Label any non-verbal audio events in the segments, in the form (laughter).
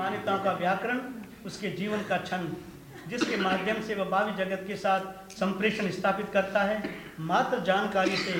मान्यताओं का व्याकरण, उसके जीवन का छंद जिसके माध्यम से वह भावी जगत के साथ संप्रेषण स्थापित करता है। मात्र जानकारी से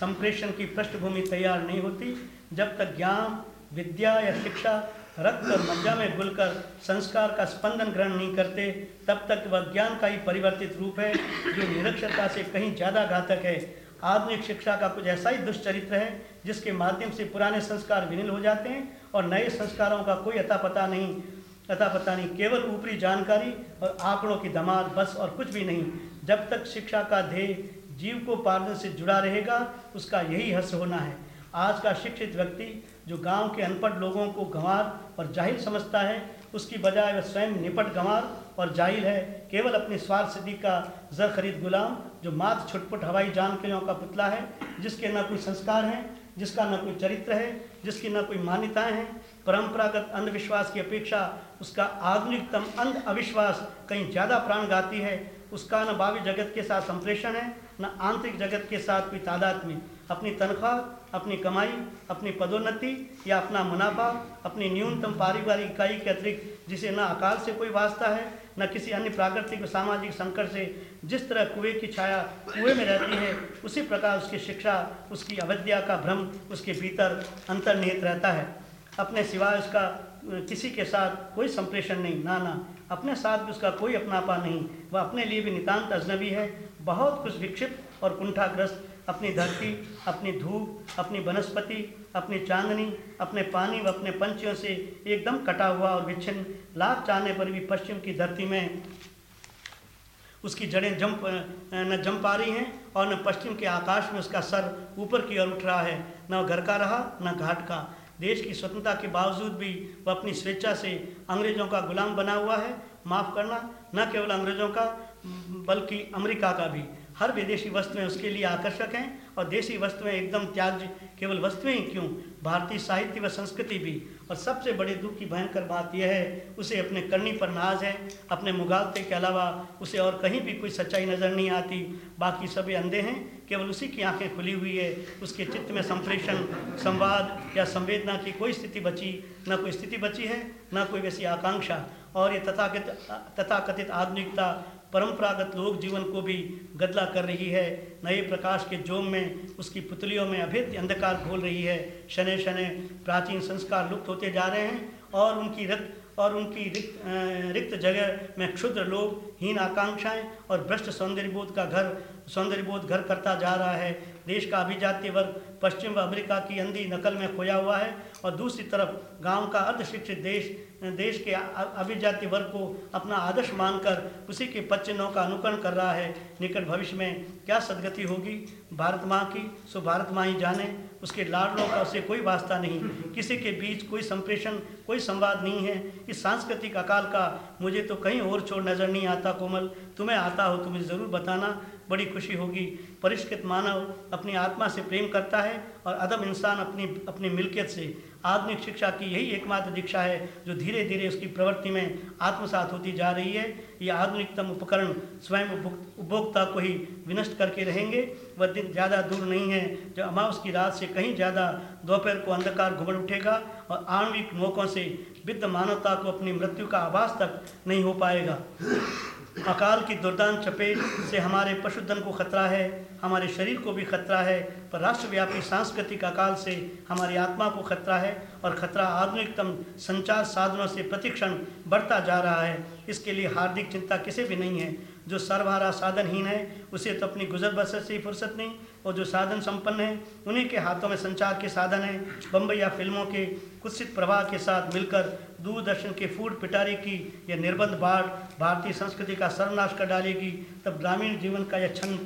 संप्रेषण की पृष्ठभूमि तैयार नहीं होती, जब तक ज्ञान, विद्या या शिक्षा, रक्त और मज्जा में घुलकर संस्कार का स्पंदन ग्रहण नहीं करते, तब तक वह ज्ञान का ही परिवर्तित रूप है, जो निरक्षरता से कहीं ज़्यादा घातक है। आधुनिक शिक्षा का कुछ ऐसा ही दुष्चरित्र है, जिसके माध्यम से पुराने संस्कार विनिल हो जाते हैं और नए संस्कारों का कोई अता पता नहीं, अता पता नहीं, केवल ऊपरी जानकारी और आंकड़ों की धमाल बस और कुछ भी नहीं। जब तक शिक्षा का ध्येय जीव को पालन से जुड़ा रहेगा, उसका यही हस होना है। आज का शिक्षित व्यक्ति जो गाँव के अनपढ़ लोगों को गंवार और जाहिल समझता है, उसकी बजाय वह स्वयं निपट गंवार और जाहिल है। केवल अपनी स्वार्थ सिद्धि का जर खरीद गुलाम, जो मात छुटपुट हवाई जानकारियों का पुतला है, जिसके न कोई संस्कार हैं, जिसका न कोई चरित्र है जिसकी न कोई मान्यताएँ हैं, परंपरागत अंधविश्वास की अपेक्षा उसका आधुनिकतम अंध अविश्वास कहीं ज़्यादा प्राणघाती है, उसका न भावी जगत के साथ संप्रेषण है, न आंतरिक जगत के साथ कोई तादाद में। अपनी तनख्वाह, अपनी कमाई, अपनी पदोन्नति या अपना मुनाफा, अपनी न्यूनतम पारिवारिक इकाई के अतिरिक्त, जिसे न अकाल से कोई वास्ता है न किसी अन्य प्राकृतिक सामाजिक संकट से जिस तरह कुएँ की छाया कुएँ में रहती है, उसी प्रकार उसकी शिक्षा, उसकी अवध्या का भ्रम, उसके भीतर अंतर्निहित रहता है। अपने सिवाय उसका किसी के साथ कोई संप्रेषण नहीं, ना ना। अपने साथ भी उसका कोई अपनापा नहीं। वह अपने लिए भी नितान्त अजनबी है, बहुत कुछ विक्षिप्त और कुंठाग्रस्त अपनी धरती, अपनी धूप, अपनी वनस्पति, अपनी चांदनी, अपने पानी व अपने पंछियों से एकदम कटा हुआ और विच्छिन्न लाभ चाहने पर भी पश्चिम की धरती में उसकी जड़ें जम न जम पा रही हैं और न पश्चिम के आकाश में उसका सर ऊपर की ओर उठ रहा है। न घर का रहा, न घाट का। देश की स्वतंत्रता के बावजूद भी वह अपनी स्वेच्छा से अंग्रेज़ों का गुलाम बना हुआ है। माफ़ करना, न केवल अंग्रेज़ों का, बल्कि अमेरिका का भी। हर विदेशी वस्तुएँ उसके लिए आकर्षक हैं और देशी वस्तुएँ एकदम त्याज्य, केवल वस्तुएँ ही क्यों? भारतीय साहित्य व संस्कृति भी। और सबसे बड़े दुख की भयंकर बात यह है, उसे अपने करनी पर नाज है, अपने मुगालते के अलावा उसे और कहीं भी कोई सच्चाई नज़र नहीं आती। बाकी सभी अंधे हैं, केवल उसी की आँखें खुली हुई है। उसके चित्त में संप्रेषण, संवाद या संवेदना की कोई स्थिति बची, न कोई स्थिति बची है, न कोई वैसी आकांक्षा। और ये तथाकथित तथाकथित आधुनिकता परंपरागत लोक जीवन को भी गदला कर रही है। नए प्रकाश के जोम में उसकी पुतलियों में अभेद अंधकार घोल रही है। शने शने प्राचीन संस्कार लुप्त होते जा रहे हैं और उनकी रक्त और उनकी रिक्त रिक्त जगह में क्षुद्र लोग, हीन आकांक्षाएँ और भ्रष्ट सौंदर्यबोध का घर, सौंदर्यबोध घर करता जा रहा है। देश का अभिजातीय वर्ग पश्चिम व अमेरिका की अंधी नकल में खोया हुआ है और दूसरी तरफ़ गाँव का अर्धशिक्षित देश देश के अभिजाति वर्ग को अपना आदर्श मानकर उसी के पच्चिन्हों का अनुकरण कर रहा है। निकट भविष्य में क्या सदगति होगी? भारत माँ की, सो भारत माँ ही जाने। उसके लाडलों का उससे कोई वास्ता नहीं। किसी के बीच कोई संप्रेषण, कोई संवाद नहीं है। इस सांस्कृतिक अकाल का मुझे तो कहीं और छोड़ नज़र नहीं आता कोमल। तुम्हें आता हो तुम्हें ज़रूर बताना। बड़ी खुशी होगी। परिष्कृत मानव अपनी आत्मा से प्रेम करता है और अदम इंसान अपनी अपनी मिल्कियत से आधुनिक शिक्षा की यही एकमात्र दीक्षा है, जो धीरे धीरे उसकी प्रवृत्ति में आत्मसात होती जा रही है। ये आधुनिकतम उपकरण स्वयं उपभोक्ता को ही विनष्ट करके रहेंगे। वह दिन ज़्यादा दूर नहीं है, जब अमावस की रात से कहीं ज़्यादा दोपहर को अंधकार घुमड़ उठेगा और आणविक नौकों से विद्ध मानवता को अपनी मृत्यु का आवास तक नहीं हो पाएगा। अकाल की दुर्दान चपेट से हमारे पशुधन को खतरा है, हमारे शरीर को भी खतरा है, पर राष्ट्रव्यापी सांस्कृतिक अकाल से हमारी आत्मा को खतरा है और खतरा आधुनिकतम संचार साधनों से प्रतिक्षण बढ़ता जा रहा है। इसके लिए हार्दिक चिंता किसी भी नहीं है। जो सर्वहारा साधनहीन है, उसे तो अपनी गुजर बसर से ही फुर्सत नहीं और जो साधन संपन्न है, उन्हीं के हाथों में संचार के साधन हैं। बम्बई या फ़िल्मों के कुत्सित प्रवाह के साथ मिलकर दूरदर्शन के फ़ूड पिटारी की यह निर्बंध बाढ़, भारतीय संस्कृति का सर्वनाश कर डालेगी, तब ग्रामीण जीवन का यह क्षण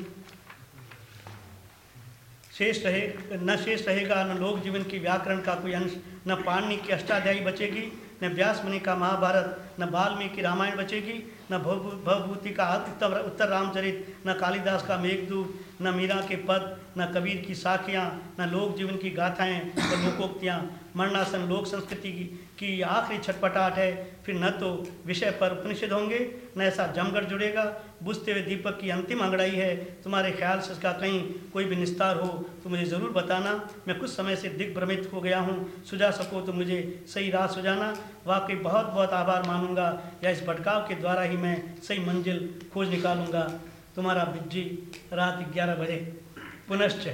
शेष रहे, न शेष रहेगा, न लोक जीवन की व्याकरण का कोई अंश, न पाणनी की अष्टाध्यायी बचेगी, न व्यास मुनि का महाभारत, न वाल्मीकि रामायण बचेगी, न भवभूति का उत्तर उत्तर रामचरित न कालिदास का मेघदूत न मीरा के पद, न कबीर की साखियाँ, न लोक जीवन की गाथाएँ, न लोकोक्तियाँ। मरणासन लोक संस्कृति की की आखिरी छटपटाहट है। फिर न तो विषय पर उपनिषद होंगे, न ऐसा जमगढ़ जुड़ेगा। बुझते हुए दीपक की अंतिम अंगड़ाई है। तुम्हारे ख्याल से इसका कहीं कोई भी निस्तार हो तो मुझे ज़रूर बताना। मैं कुछ समय से दिग्भ्रमित हो गया हूँ। सुझा सको तो मुझे सही राह सुझाना। वाकई बहुत बहुत आभार मानूँगा। या इस भटकाव के द्वारा ही मैं सही मंजिल खोज निकालूँगा। तुम्हारा बिज्जी रात ग्यारह बजे। पुनश्च,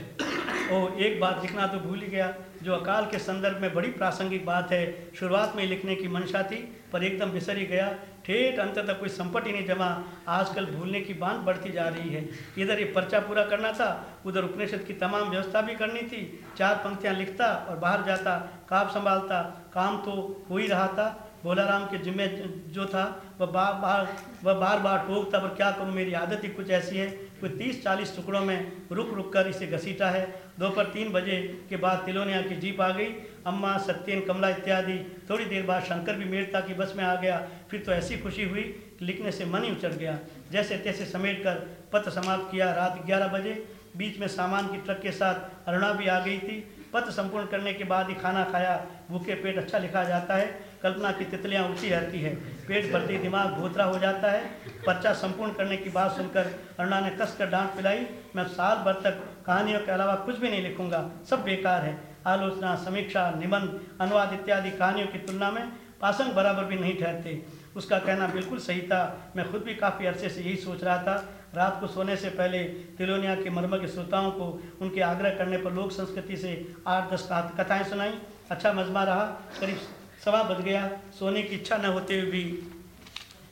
ओ, एक बात लिखना तो भूल ही गया, जो अकाल के संदर्भ में बड़ी प्रासंगिक बात है, शुरुआत में लिखने की मंशा थी, पर एकदम बिसर ही गया। ठेठ अंत तक कोई संपट ही नहीं जमा, आजकल भूलने की बात बढ़ती जा रही है। इधर ये पर्चा पूरा करना था, उधर उपनिषद की तमाम व्यवस्था भी करनी थी। चार पंक्तियाँ लिखता और बाहर जाता काप संभालता, काम तो हो ही रहा था। भोला राम के जिम्मे जो था, वह बार बार, वह बार बार टोकता, पर क्या करूँ, मेरी आदत ही कुछ ऐसी है कोई तीस चालीस टुकड़ों में रुक रुक कर इसे घसीटा है। दोपहर तीन बजे के बाद तिलोनिया की जीप आ गई। अम्मा, सत्यन, कमला इत्यादि, थोड़ी देर बाद शंकर भी मेड़ता की बस में आ गया। फिर तो ऐसी खुशी हुई कि लिखने से मन ही उचट गया। जैसे तैसे समेट कर पत्र समाप्त किया रात ग्यारह बजे। बीच में सामान की ट्रक के साथ अरुणा भी आ गई थी। पत्र संपूर्ण करने के बाद ही खाना खाया। भूखे पेट अच्छा लिखा जाता है। कल्पना की तितलियाँ उठती रहती है। पेट भरती दिमाग भोतरा हो जाता है। पर्चा संपूर्ण करने की बात सुनकर अरुणा ने कसकर डांट पिलाई। मैं साल भर तक कहानियों के अलावा कुछ भी नहीं लिखूँगा। सब बेकार है। आलोचना, समीक्षा, निबंध, अनुवाद इत्यादि कहानियों की तुलना में पासंग बराबर भी नहीं ठहरते। उसका कहना बिल्कुल सही था। मैं खुद भी काफ़ी अरसे से यही सोच रहा था। रात को सोने से पहले तिलोनिया के मर्म के श्रोताओं को उनके आग्रह करने पर लोक संस्कृति से आठ दस कथाएँ सुनाई। अच्छा मजमा रहा। करीब सवा बज गया। सोने की इच्छा न होते हुए भी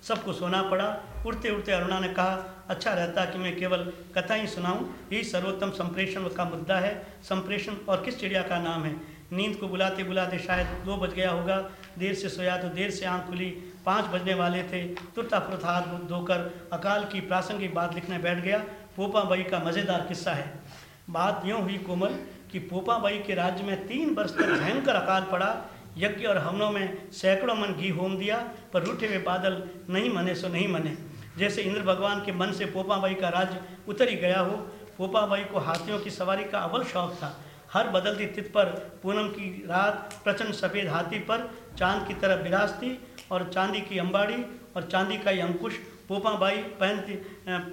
सबको सोना पड़ा। उड़ते उड़ते अरुणा ने कहा अच्छा रहता कि मैं केवल कथा ही सुनाऊं। यही सर्वोत्तम संप्रेषण का मुद्दा है। संप्रेषण और किस चिड़िया का नाम है? नींद को बुलाते बुलाते शायद दो बज गया होगा। देर से सोया तो देर से आँख खुली। पाँच बजने वाले थे। तुरता फुरत हाथ धोकर अकाल की प्रासंगिक बात लिखने बैठ गया। पोपा बाई का मज़ेदार किस्सा है। बात यूँ हुई कोमल कि पोपा बाई के राज्य में तीन वर्ष तक भयंकर अकाल पड़ा। यज्ञ और हमलों में सैकड़ों मन घी होम दिया, पर रूठे हुए बादल नहीं मने सो नहीं मने। जैसे इंद्र भगवान के मन से पोपाबाई का राज्य उतर ही गया हो, पोपाबाई को हाथियों की सवारी का अव्वल शौक था। हर बदलती तिथ पर, पूनम की रात प्रचंड सफ़ेद हाथी पर चाँद की तरह विराजती और चांदी की अंबाड़ी और चांदी का ही अंकुश पोपाबाई पहनती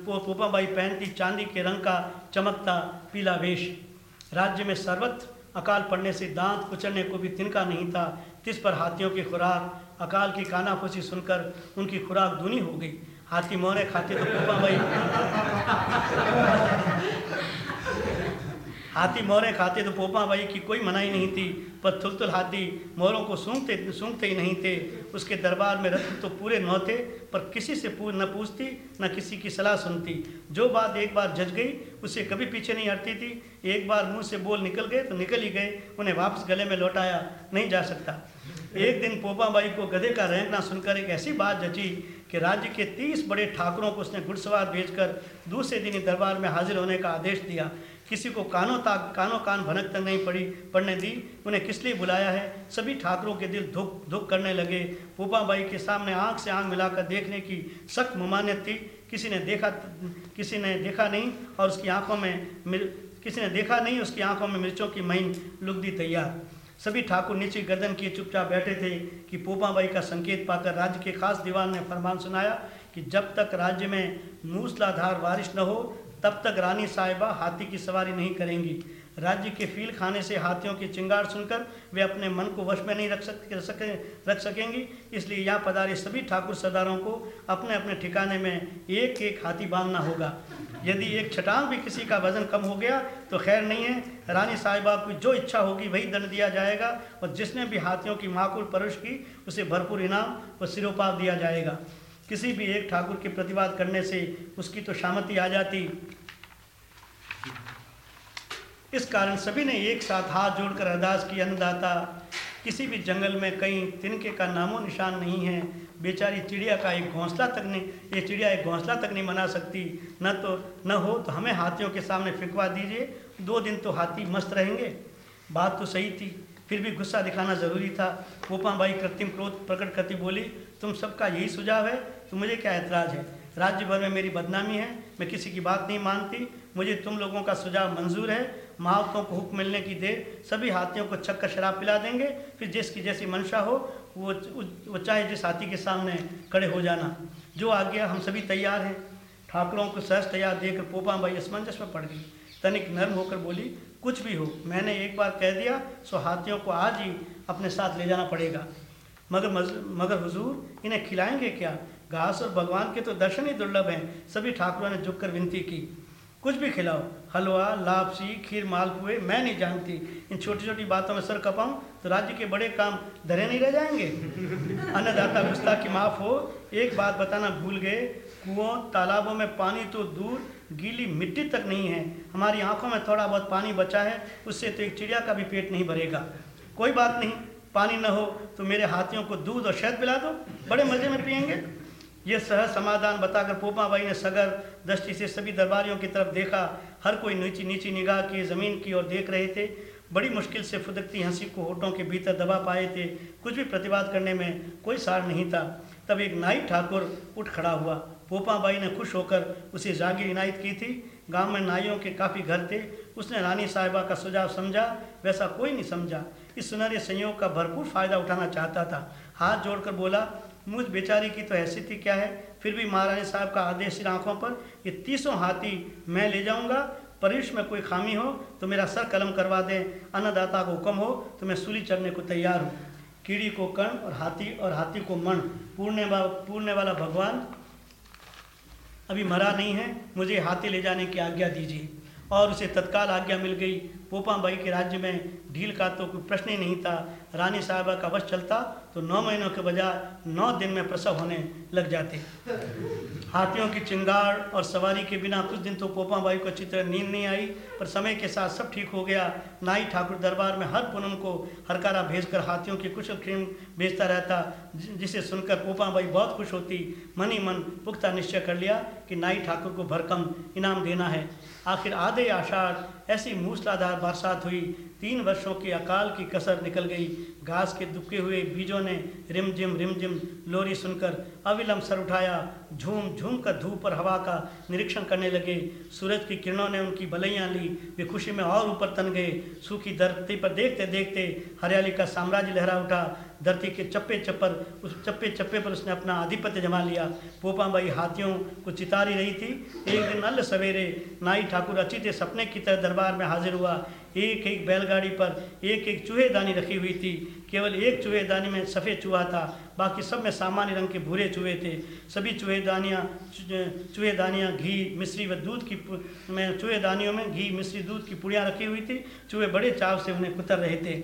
पोपाबाई पहनती चांदी के रंग का चमकता पीला वेश। राज्य में सर्वत्र अकाल पड़ने से दांत कुचलने को भी तिनका नहीं था, तिस पर हाथियों की खुराक, अकाल की कानाफूसी सुनकर उनकी खुराक दूनी हो गई। हाथी मोहरे खाते तो भाई। हाथी मोहरे खाते तो पोपा भाई की कोई मनाही नहीं थी, पर थुलथुल हाथी मोरों को सूंघते सूंघते ही नहीं थे। उसके दरबार में रत्न तो पूरे न थे, पर किसी से पूछ न पूछती, न किसी की सलाह सुनती। जो बात एक बार जज गई, उसे कभी पीछे नहीं हटती थी। एक बार मुँह से बोल निकल गए तो निकल ही गए। उन्हें वापस गले में लौटाया नहीं जा सकता। एक दिन पोपा बाई को गधे का रहना सुनकर एक ऐसी बात जची कि राज्य के तीस बड़े ठाकुरों को उसने घुड़सवार भेजकर दूसरे दिन ही दरबार में हाजिर होने का आदेश दिया। किसी को कानों ताक, कानों कान भनक तक नहीं पड़ी पढ़ने दी। उन्हें किस लिए बुलाया है? सभी ठाकुरों के दिल धुक धुक करने लगे। बाई के सामने आँख से आँख मिलाकर देखने की सख्त ममानियत थी। किसी ने देखा, किसी ने देखा नहीं और उसकी आँखों में किसी ने देखा नहीं उसकी आँखों में मिर्चों की महीन लुक दी तैयार। सभी ठाकुर नीचे गर्दन किए चुपचाप बैठे थे कि पोपाबाई का संकेत पाकर राज्य के खास दीवान ने फरमान सुनाया कि जब तक राज्य में मूसलाधार बारिश न हो तब तक रानी साहिबा हाथी की सवारी नहीं करेंगी। राज्य के फील खाने से हाथियों की चिंगार सुनकर वे अपने मन को वश में नहीं रख सक सके, रख सकेंगी। इसलिए यहाँ पधारे सभी ठाकुर सरदारों को अपने अपने ठिकाने में एक एक हाथी बांधना होगा। यदि एक छटांग भी किसी का वज़न कम हो गया तो खैर नहीं है। रानी साहिबा की जो इच्छा होगी, वही दंड दिया जाएगा और जिसने भी हाथियों की माकुल परश की, उसे भरपूर इनाम व सिरोपाव दिया जाएगा। किसी भी एक ठाकुर के प्रतिवाद करने से उसकी तो शामति आ जाती। इस कारण सभी ने एक साथ हाथ जोड़कर अरदास की। अन्नदाता, किसी भी जंगल में कहीं तिनके का नामो निशान नहीं है। बेचारी चिड़िया का एक घोंसला तक नहीं, ये चिड़िया एक घोंसला तक नहीं बना सकती। न तो न हो तो हमें हाथियों के सामने फिकवा दीजिए। दो दिन तो हाथी मस्त रहेंगे। बात तो सही थी, फिर भी गुस्सा दिखाना ज़रूरी था। पोपा बाई कृत्रिम क्रोध प्रकट करती बोली तुम सबका यही सुझाव है तो मुझे क्या ऐतराज़ है? राज्य भर में मेरी बदनामी है, मैं किसी की बात नहीं मानती, मुझे तुम लोगों का सुझाव मंजूर है। महावतों को हुक्म मिलने की देर, सभी हाथियों को छक्कर शराब पिला देंगे, फिर जिसकी जैसी मंशा हो, वो वो चाहे जिस हाथी के सामने खड़े हो जाना। जो आ गया हम सभी तैयार हैं। ठाकुरों को सहज तैयार देकर पोपा भाई असमंजस में पड़ गई। तनिक नर्म होकर बोली, कुछ भी हो, मैंने एक बार कह दिया, सो हाथियों को आज ही अपने साथ ले जाना पड़ेगा। मगर मगर हुजूर, इन्हें खिलाएँगे क्या? घास और भगवान के तो दर्शन ही दुर्लभ हैं। सभी ठाकुरों ने झुककर विनती की। कुछ भी खिलाओ। हलवा, लापसी, खीर मालपुए मैं नहीं जानती। इन छोटी छोटी बातों में सर कपाऊं तो राज्य के बड़े काम धरे नहीं रह जाएँगे? अन्नदाता गुस्ता की माफ़ हो। एक बात बताना भूल गए। कुओं, तालाबों में पानी तो दूर, गीली मिट्टी तक नहीं है। हमारी आँखों में थोड़ा बहुत पानी बचा है, उससे तो एक चिड़िया का भी पेट नहीं भरेगा। कोई बात नहीं। पानी न हो तो मेरे हाथियों को दूध और शहद पिला दो, बड़े मज़े में पियेंगे। ये सहज समाधान बताकर पोपा पोपाबाई ने सगर दृष्टि से सभी दरबारियों की तरफ़ देखा। हर कोई नीची नीची निगाह की ज़मीन की ओर देख रहे थे। बड़ी मुश्किल से फुदकती हँसी को होठों के भीतर दबा पाए थे। कुछ भी प्रतिवाद करने में कोई सार नहीं था। तब एक नाई ठाकुर उठ खड़ा हुआ। पोपाबाई ने खुश होकर उसे जागीर इनायत की थी। गाँव में नाइयों के काफ़ी घर थे। उसने रानी साहिबा का सुझाव समझा। वैसा कोई नहीं समझा। इस सुनहरे संयोग का भरपूर फ़ायदा उठाना चाहता था। हाथ जोड़कर बोला, मुझ बेचारी की तो हैसियत ही क्या है? फिर भी महारानी साहब का आदेश सिर आँखों पर, ये तीसों हाथी मैं ले जाऊँगा। परिश में कोई खामी हो तो मेरा सर कलम करवा दें। अन्नदाता को हुक्म हो तो मैं सूली चढ़ने को तैयार हूँ। कीड़ी को कर्ण और हाथी और हाथी को मण। पूर्णे पूर्णे वाला भगवान, अभी मरा नहीं है। मुझे हाथी ले जाने की आज्ञा दीजिए। और उसे तत्काल आज्ञा मिल गई। पोपा बाई के राज्य में ढील का तो कोई प्रश्न ही नहीं था। रानी साहबा का वश चलता तो नौ महीनों के बजाय नौ दिन में प्रसव होने लग जाते। हाथियों की चिंगार और सवारी के बिना कुछ दिन तो पोपा बाई को तरह नींद नहीं आई, पर समय के साथ सब ठीक हो गया। नाई ठाकुर दरबार में हर पूनम को हरकारा भेजकर हाथियों की कुशल क्रीम भेजता रहता जिसे सुनकर पोपा बाई बहुत खुश होती। मन ही मन पुख्ता निश्चय कर लिया कि नाई ठाकुर को भरकम इनाम देना है। आखिर आधे आषाढ़ ऐसी मूसलाधार बरसात हुई तीन वर्षों की अकाल की कसर निकल गई। घास के दुबके हुए बीजों ने रिमझिम रिमझिम लोरी सुनकर अविलंब सर उठाया। झूम झूम कर धूप और हवा का निरीक्षण करने लगे। सूरज की किरणों ने उनकी बलैयाँ ली। वे खुशी में और ऊपर तन गए। सूखी धरती पर देखते देखते हरियाली का साम्राज्य लहरा उठा। धरती के चप्पे चप्पर, उस चप्पे चप्पे पर उसने अपना आधिपत्य जमा लिया। पोपा पोपाबाई हाथियों को चितारी रही थी। एक दिन अल सवेरे नाई ठाकुर अचित सपने की तरह दरबार में हाजिर हुआ। एक एक बैलगाड़ी पर एक एक चूहेदानी रखी हुई थी। केवल एक चूहेदानी में सफ़ेद चूहा था। बाकी सब में सामान्य रंग के भूरे चूहे थे। सभी चूहेदानियाँ चूहेदानियाँ घी, मिश्री व दूध की में चूहेदानियों में घी, मिश्री, दूध की पुड़ियाँ रखी हुई थी। चूहे बड़े चाव से उन्हें कुतर रहे थे।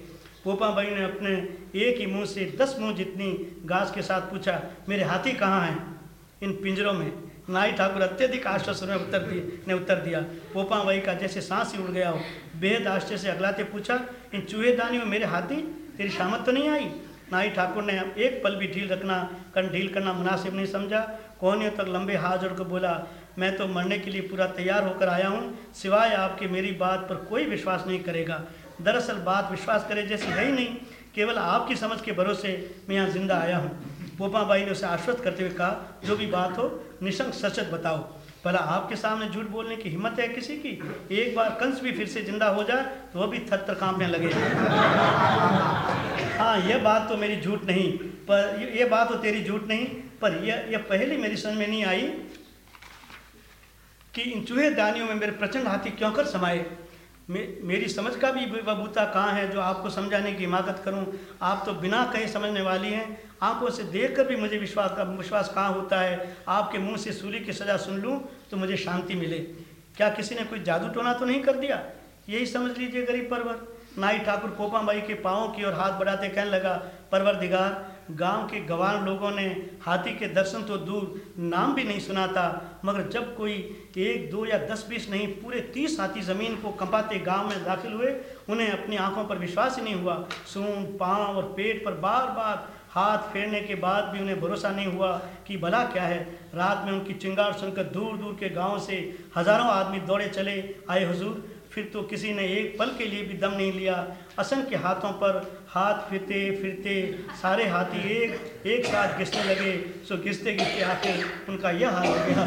पोपा भाई ने अपने एक ही मुँह से दस मुँह जितनी घास के साथ पूछा, मेरे हाथी कहाँ हैं? इन पिंजरों में नाई ठाकुर अत्यधिक आश्चर्य में उत्तर दिए, ने उत्तर दिया पोपा भाई का जैसे सांस ही उड़ गया हो बेहद आश्चर्य से अगलाते पूछा, इन चूहेदानी में मेरे हाथी, तेरी शामत तो नहीं आई? नाई ठाकुर ने एक पल भी ढील रखना, कन ढील करना मुनासिब नहीं समझा। कोहनियों तक लंबे हाथ जोड़कर बोला, मैं तो मरने के लिए पूरा तैयार होकर आया हूँ, सिवाय आपके मेरी बात पर कोई विश्वास नहीं करेगा। दरअसल बात विश्वास करे जैसी है ही नहीं, केवल आपकी समझ के भरोसे मैं यहाँ ज़िंदा आया हूँ। पोपा बाई ने उसे आश्वस्त करते हुए कहा, जो भी बात हो, निशंक सच बताओ। भला आपके सामने झूठ बोलने की हिम्मत है किसी की? एक बार कंस भी फिर से ज़िंदा हो जाए तो वह भी थर कांपने लगे। हाँ यह बात तो मेरी झूठ नहीं, पर यह बात तो तेरी झूठ नहीं, पर यह यह पहली मेरी समझ में नहीं आई कि इन चूहे दानियों में मेरे प्रचंड हाथी क्यों कर समाये? मे, मेरी समझ का भी बबूता कहाँ है जो आपको समझाने की हिमाकत करूँ? आप तो बिना कहे समझने वाली हैं। आँखों से देख कर भी मुझे विश्वास का विश्वास कहाँ होता है? आपके मुँह से सूर्य की सज़ा सुन लूँ तो मुझे शांति मिले। क्या किसी ने कोई जादू टोना तो नहीं कर दिया? यही समझ लीजिए गरीब परवर। नाई ठाकुर पोपा माई के पाँव की ओर हाथ बढ़ाते कहने लगा परवर दिगार गाँव के गवार लोगों ने हाथी के दर्शन तो दूर नाम भी नहीं सुना था, मगर जब कोई एक, दो या दस बीस नहीं, पूरे तीस हाथी ज़मीन को कंपाते गाँव में दाखिल हुए, उन्हें अपनी आँखों पर विश्वास ही नहीं हुआ। सूंड पाँव और पेट पर बार बार हाथ फेरने के बाद भी उन्हें भरोसा नहीं हुआ कि भला क्या है। रात में उनकी चिंगार सुनकर दूर दूर के गाँव से हज़ारों आदमी दौड़े चले। आए हजूर, फिर तो किसी ने एक पल के लिए भी दम नहीं लिया। असंख्य हाथों पर हाथ फिरते फिरते, सारे हाथी एक एक साथ घिसने लगे। सो घिसते घिसते आखिर उनका यह हाल हो गया।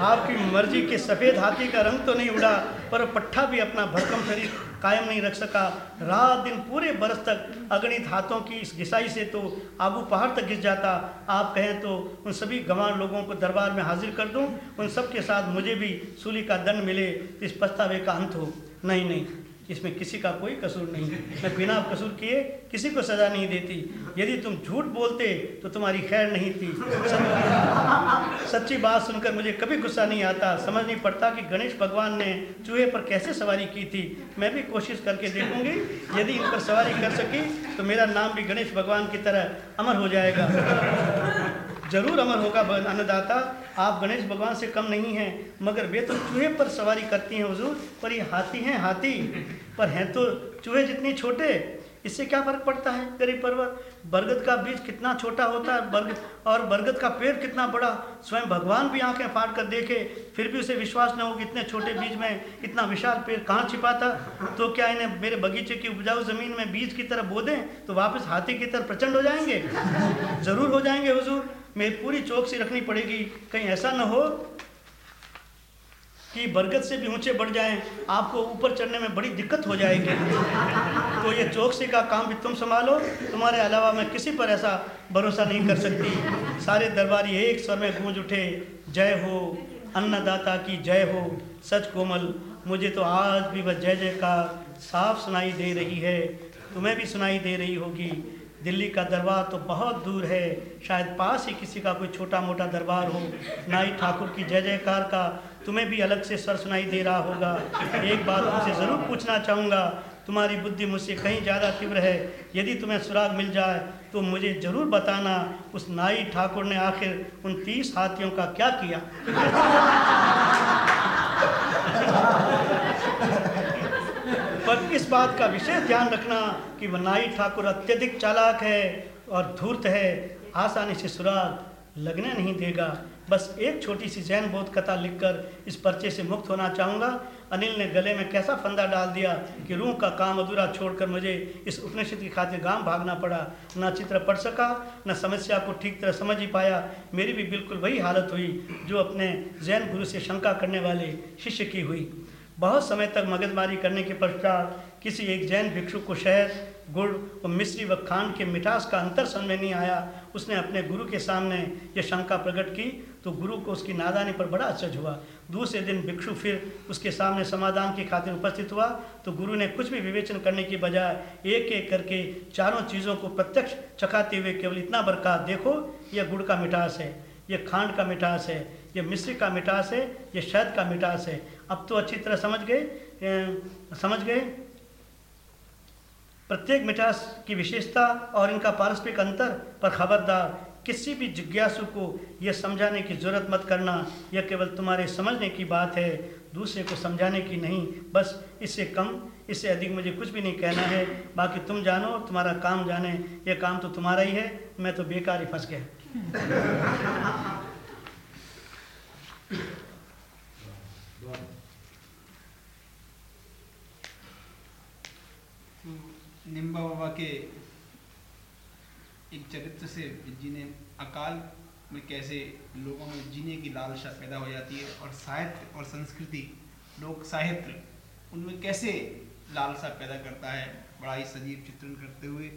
आपकी मर्ज़ी के सफ़ेद हाथी का रंग तो नहीं उड़ा, पर पट्ठा भी अपना भरकम शरीर कायम नहीं रख सका। रात दिन पूरे बरस तक अगणित हाथों की इस घिसाई से तो आबू पहाड़ तक घिस जाता। आप कहें तो उन सभी गंवार लोगों को दरबार में हाजिर कर दूँ। उन सब के साथ मुझे भी सूली का दंड मिले, इस पछतावे का अंत हो। नहीं नहीं। इसमें किसी का कोई कसूर नहीं। मैं बिना कसूर किए किसी को सज़ा नहीं देती। यदि तुम झूठ बोलते तो तुम्हारी खैर नहीं थी। सच्ची बात सुनकर मुझे कभी गुस्सा नहीं आता। समझ नहीं पड़ता कि गणेश भगवान ने चूहे पर कैसे सवारी की थी। मैं भी कोशिश करके देखूँगी। यदि इन पर सवारी कर सकी तो मेरा नाम भी गणेश भगवान की तरह अमर हो जाएगा। ज़रूर अमर होगा अन्नदाता। आप गणेश भगवान से कम नहीं हैं, मगर वे तो चूहे पर सवारी करती हैं, हजूर। पर ये हाथी हैं, हाथी। पर हैं तो चूहे जितने छोटे, इससे क्या फ़र्क पड़ता है, गरीब पर्वत? बरगद का बीज कितना छोटा होता है बरगद और बरगद का पेड़ कितना बड़ा? स्वयं भगवान भी आँखें फाड़ कर देखे, फिर भी उसे विश्वास न हो कि इतने छोटे बीज में इतना विशाल पेड़ कहाँ छिपाता। तो क्या इन्हें मेरे बगीचे की उपजाऊ ज़मीन में बीज की तरह बो दें तो वापस हाथी की तरह प्रचंड हो जाएँगे? ज़रूर हो जाएँगे, हुजूर। मेरी पूरी चौकसी रखनी पड़ेगी। कहीं ऐसा ना हो कि बरगद से भी ऊँचे बढ़ जाएँ, आपको ऊपर चढ़ने में बड़ी दिक्कत हो जाएगी। तो ये चौकसी का काम भी तुम संभालो। तुम्हारे अलावा मैं किसी पर ऐसा भरोसा नहीं कर सकती। सारे दरबारी एक स्वर में गूंज उठे, जय हो, अन्नदाता की जय हो, सच कोमल। मुझे तो आज भी वह जय जयकार साफ़ सुनाई दे रही है। तुम्हें भी सुनाई दे रही होगी। दिल्ली का दरबार तो बहुत दूर है। शायद पास ही किसी का कोई छोटा मोटा दरबार हो। नाई ठाकुर की जय जयकार का तुम्हें भी अलग से स्वर सुनाई दे रहा होगा। एक बात तुमसे ज़रूर पूछना चाहूँगा। तुम्हारी बुद्धि मुझसे कहीं ज़्यादा तीव्र है। यदि तुम्हें सुराग मिल जाए तो मुझे ज़रूर बताना उस नाई ठाकुर ने आखिर उन तीस हाथियों का क्या किया पर इस बात का विशेष ध्यान रखना कि वनाई ठाकुर अत्यधिक चालाक है और धूर्त है। आसानी से सुराग लगने नहीं देगा। बस एक छोटी सी जैन बोध कथा लिखकर इस पर्चे से मुक्त होना चाहूँगा। अनिल ने गले में कैसा फंदा डाल दिया कि रूह का काम अधूरा छोड़कर मुझे इस उपनिषद की खातिर गाँव भागना पड़ा। न चित्र पढ़ सका, न समस्या को ठीक तरह समझ ही पाया। मेरी भी बिल्कुल वही हालत हुई जो अपने जैन गुरु से शंका करने वाले शिष्य की हुई। बहुत समय तक मगजमारी करने के पश्चात किसी एक जैन भिक्षु को शहद गुड़ और मिश्री व खांड के मिठास का अंतर समझ में नहीं आया। उसने अपने गुरु के सामने यह शंका प्रकट की तो गुरु को उसकी नादानी पर बड़ा अचरज हुआ। दूसरे दिन भिक्षु फिर उसके सामने समाधान की खातिर उपस्थित हुआ तो गुरु ने कुछ भी विवेचन करने की बजाय एक एक करके चारों चीज़ों को प्रत्यक्ष चखाते हुए केवल इतना बरका देखो, यह गुड़ का मिठास है, यह खांड का मिठास है, यह मिश्री का मिठास है, यह शहद का मिठास है। अब तो अच्छी तरह समझ गए? समझ गए? प्रत्येक मिठास की विशेषता और इनका पारस्परिक अंतर पर खबरदार किसी भी जिज्ञासु को यह समझाने की ज़रूरत मत करना यह केवल तुम्हारे समझने की बात है दूसरे को समझाने की नहीं बस इससे कम इससे अधिक मुझे कुछ भी नहीं कहना है बाकी तुम जानो तुम्हारा काम जाने यह काम तो तुम्हारा ही है मैं तो बेकार ही फंस गया। (laughs) (laughs) निम्बा बाबा के एक चरित्र से जी ने अकाल में कैसे लोगों में जीने की लालसा पैदा हो जाती है और साहित्य और संस्कृति, लोक साहित्य, उनमें कैसे लालसा पैदा करता है, बड़ा ही सजीव चित्रण करते हुए।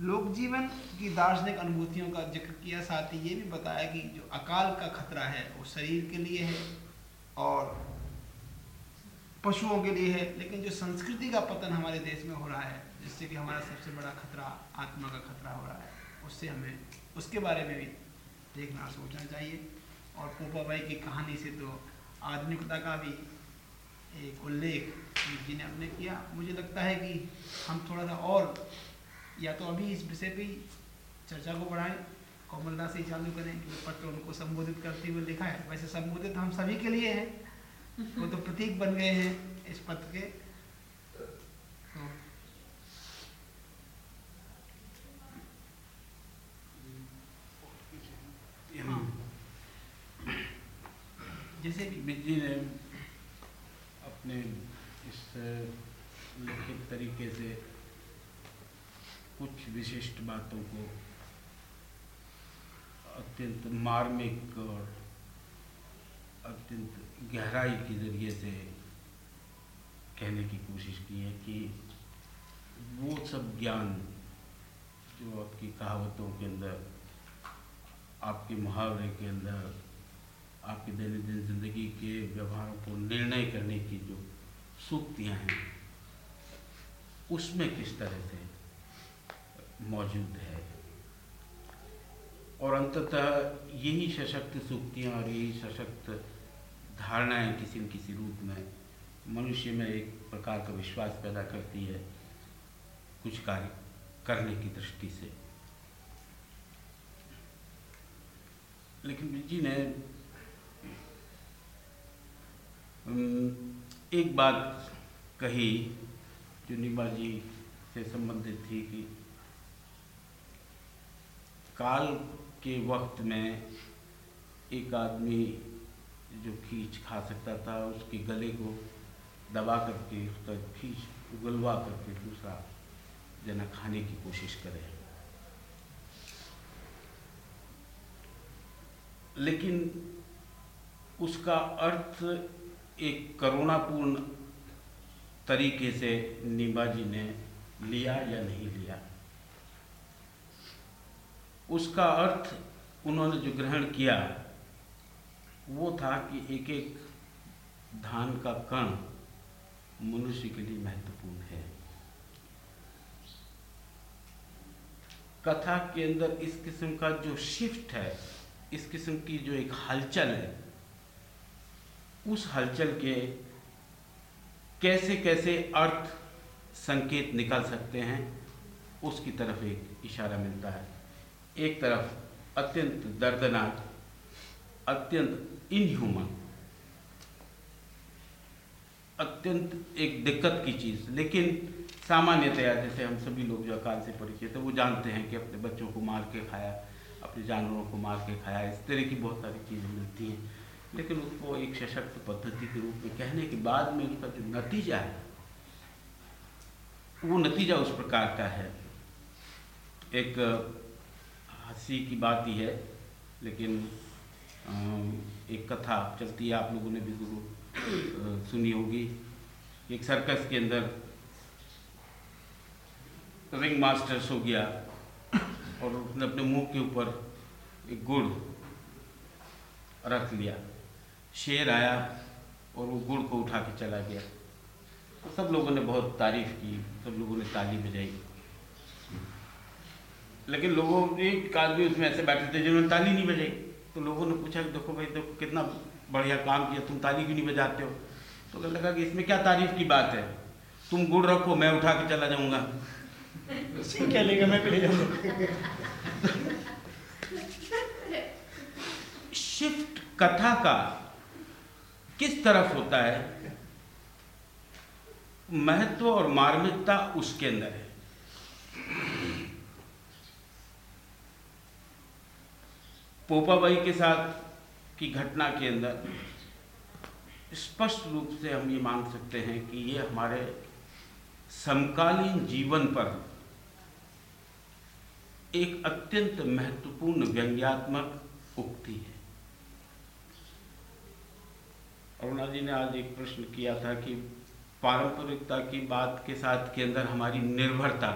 लोक जीवन की दार्शनिक अनुभूतियों का ज़िक्र किया, साथ ही ये भी बताया कि जो अकाल का खतरा है, वो शरीर के लिए है और पशुओं के लिए है, लेकिन जो संस्कृति का पतन हमारे देश में हो रहा है, जिससे कि हमारा सबसे बड़ा खतरा, आत्मा का खतरा हो रहा है, उससे हमें, उसके बारे में भी देखना, सोचना चाहिए। और पोपा भाई की कहानी से तो आधुनिकता का भी एक उल्लेख जी ने अपने किया। मुझे लगता है कि हम थोड़ा सा और, या तो अभी इस विषय पर चर्चा को बढ़ाएँ, कोमलदास ही चालू करें पत्र उनको संबोधित करते हुए लिखा है वैसे संबोधित हम सभी के लिए है वो तो प्रतीक बन गए हैं इस पत्र के। तो जैसे जी ने अपने इस लिखित तरीके से कुछ विशिष्ट बातों को अत्यंत मार्मिक और अत्यंत गहराई के ज़रिए से कहने की कोशिश की है कि वो सब ज्ञान जो आपकी कहावतों के अंदर, आपके मुहावरे के अंदर, आपकी दैनंदिन ज़िंदगी के व्यवहारों को निर्णय करने की जो सूक्तियाँ हैं, उसमें किस तरह से मौजूद है? और अंततः यही सशक्त सूक्तियाँ और यही सशक्त धारणाएँ किसी न किसी रूप में मनुष्य में एक प्रकार का विश्वास पैदा करती है कुछ कार्य करने की दृष्टि से। लेकिन जी ने एक बात कही जो निमा जी से संबंधित थी कि काल के वक्त में एक आदमी जो खींच खा सकता था, उसके गले को दबा करके, उसका खींच उगलवा करके दूसरा जना खाने की कोशिश करे। लेकिन उसका अर्थ एक करुणापूर्ण तरीके से नीबा जी ने लिया या नहीं लिया? उसका अर्थ उन्होंने जो ग्रहण किया, वो था कि एक एक धान का कण मनुष्य के लिए महत्वपूर्ण है। कथा के अंदर इस किस्म का जो शिफ्ट है, इस किस्म की जो एक हलचल है, उस हलचल के कैसे कैसे अर्थ संकेत निकल सकते हैं, उसकी तरफ़ एक इशारा मिलता है। एक तरफ़ अत्यंत दर्दनाक, अत्यंत इनह्यूमन अत्यंत एक दिक्कत की चीज़। लेकिन सामान्यतया जैसे हम सभी लोग जो अकाल से परिचित है वो जानते हैं कि अपने बच्चों को मार के खाया, अपने जानवरों को मार के खाया, इस तरह की बहुत सारी चीज़ें मिलती हैं। लेकिन उसको एक सशक्त पद्धति के रूप में कहने के बाद में उसका जो नतीजा है, वो नतीजा उस प्रकार का है। एक हँसी की बात ही है, लेकिन एक कथा चलती है, आप लोगों ने भी ज़रूर सुनी होगी। एक सर्कस के अंदर रिंग मास्टर सो गया, और उसने अपने मुँह के ऊपर एक गुड़ रख लिया। शेर आया और वो गुड़ को उठा के चला गया। तो सब लोगों ने बहुत तारीफ़ की, सब लोगों ने ताली बजाई। लेकिन लोगों एक आदमी उसमें ऐसे बैठे थे जिन्होंने ताली नहीं बजाई। तो लोगों ने पूछा कि देखो भाई देखो कितना बढ़िया काम किया तुम ताली क्यों नहीं बजाते हो? तो लगा कि इसमें क्या तारीफ़ की बात है? तुम गुड़ रखो मैं उठा के चला जाऊँगा। (laughs) क्या लेगा मैं ले जाऊँगा? शिफ्ट कथा का किस तरफ़ होता है? महत्व और मार्मिकता उसके अंदर है। पोपाबाई के साथ की घटना के अंदर स्पष्ट रूप से हम ये मान सकते हैं कि ये हमारे समकालीन जीवन पर एक अत्यंत महत्वपूर्ण व्यंग्यात्मक उक्ति है। अरुणा जी ने आज एक प्रश्न किया था कि पारंपरिकता की बात के साथ के अंदर हमारी निर्भरता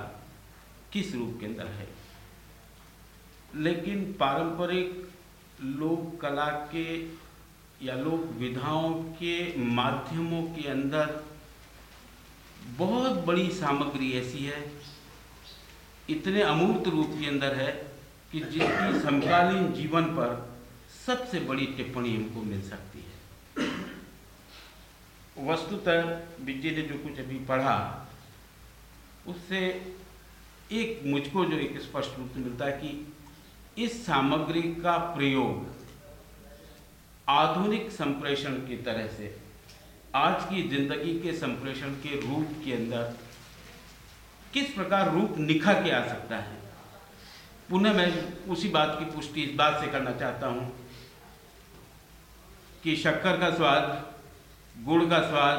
किस रूप के अंदर है? लेकिन पारंपरिक लोक कला के या लोक विधाओं के माध्यमों के अंदर बहुत बड़ी सामग्री ऐसी है, इतने अमूर्त रूप के अंदर है कि जिसकी समकालीन जीवन पर सबसे बड़ी टिप्पणी हमको मिल सकती है। वस्तुतः विजय ने जो कुछ अभी पढ़ा, उससे एक मुझको जो एक स्पष्ट रूप से मिलता है कि इस सामग्री का प्रयोग आधुनिक संप्रेषण की तरह से, आज की ज़िंदगी के संप्रेषण के रूप के अंदर किस प्रकार रूप निखर के आ सकता है? पुनः मैं उसी बात की पुष्टि, इस बात से करना चाहता हूँ कि शक्कर का स्वाद, गुड़ का स्वाद,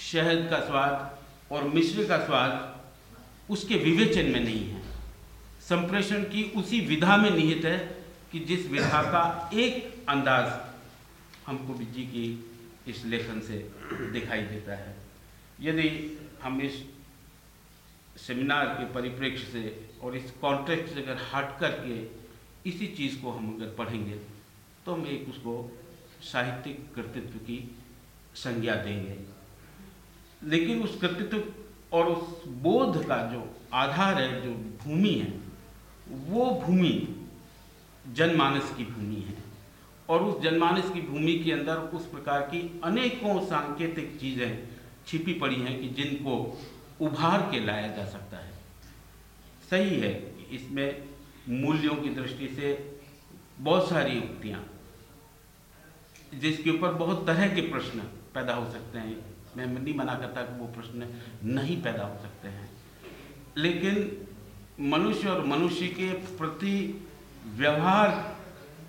शहद का स्वाद और मिश्र का स्वाद उसके विवेचन में नहीं है। संप्रेषण की उसी विधा में निहित है कि जिस विधा का एक अंदाज हमको जी की इस लेखन से दिखाई देता है। यदि हम इस सेमिनार के परिप्रेक्ष्य से और इस कॉन्टेक्स्ट से अगर हट करके इसी चीज़ को हम अगर पढ़ेंगे तो हम एक उसको साहित्यिक कृतित्व की संज्ञा देंगे। लेकिन उस कृतित्व और उस बोध का जो आधार है, जो भूमि है वो भूमि जनमानस की भूमि है। और उस जनमानस की भूमि के अंदर उस प्रकार की अनेकों सांकेतिक चीज़ें छिपी पड़ी हैं कि जिनको उभार के लाया जा सकता है। सही है इसमें मूल्यों की दृष्टि से बहुत सारी युक्तियाँ, जिसके ऊपर बहुत तरह के प्रश्न पैदा हो सकते हैं। मैं नहीं मना करता कि वो प्रश्न नहीं पैदा हो सकते हैं। लेकिन मनुष्य और मनुष्य के प्रति व्यवहार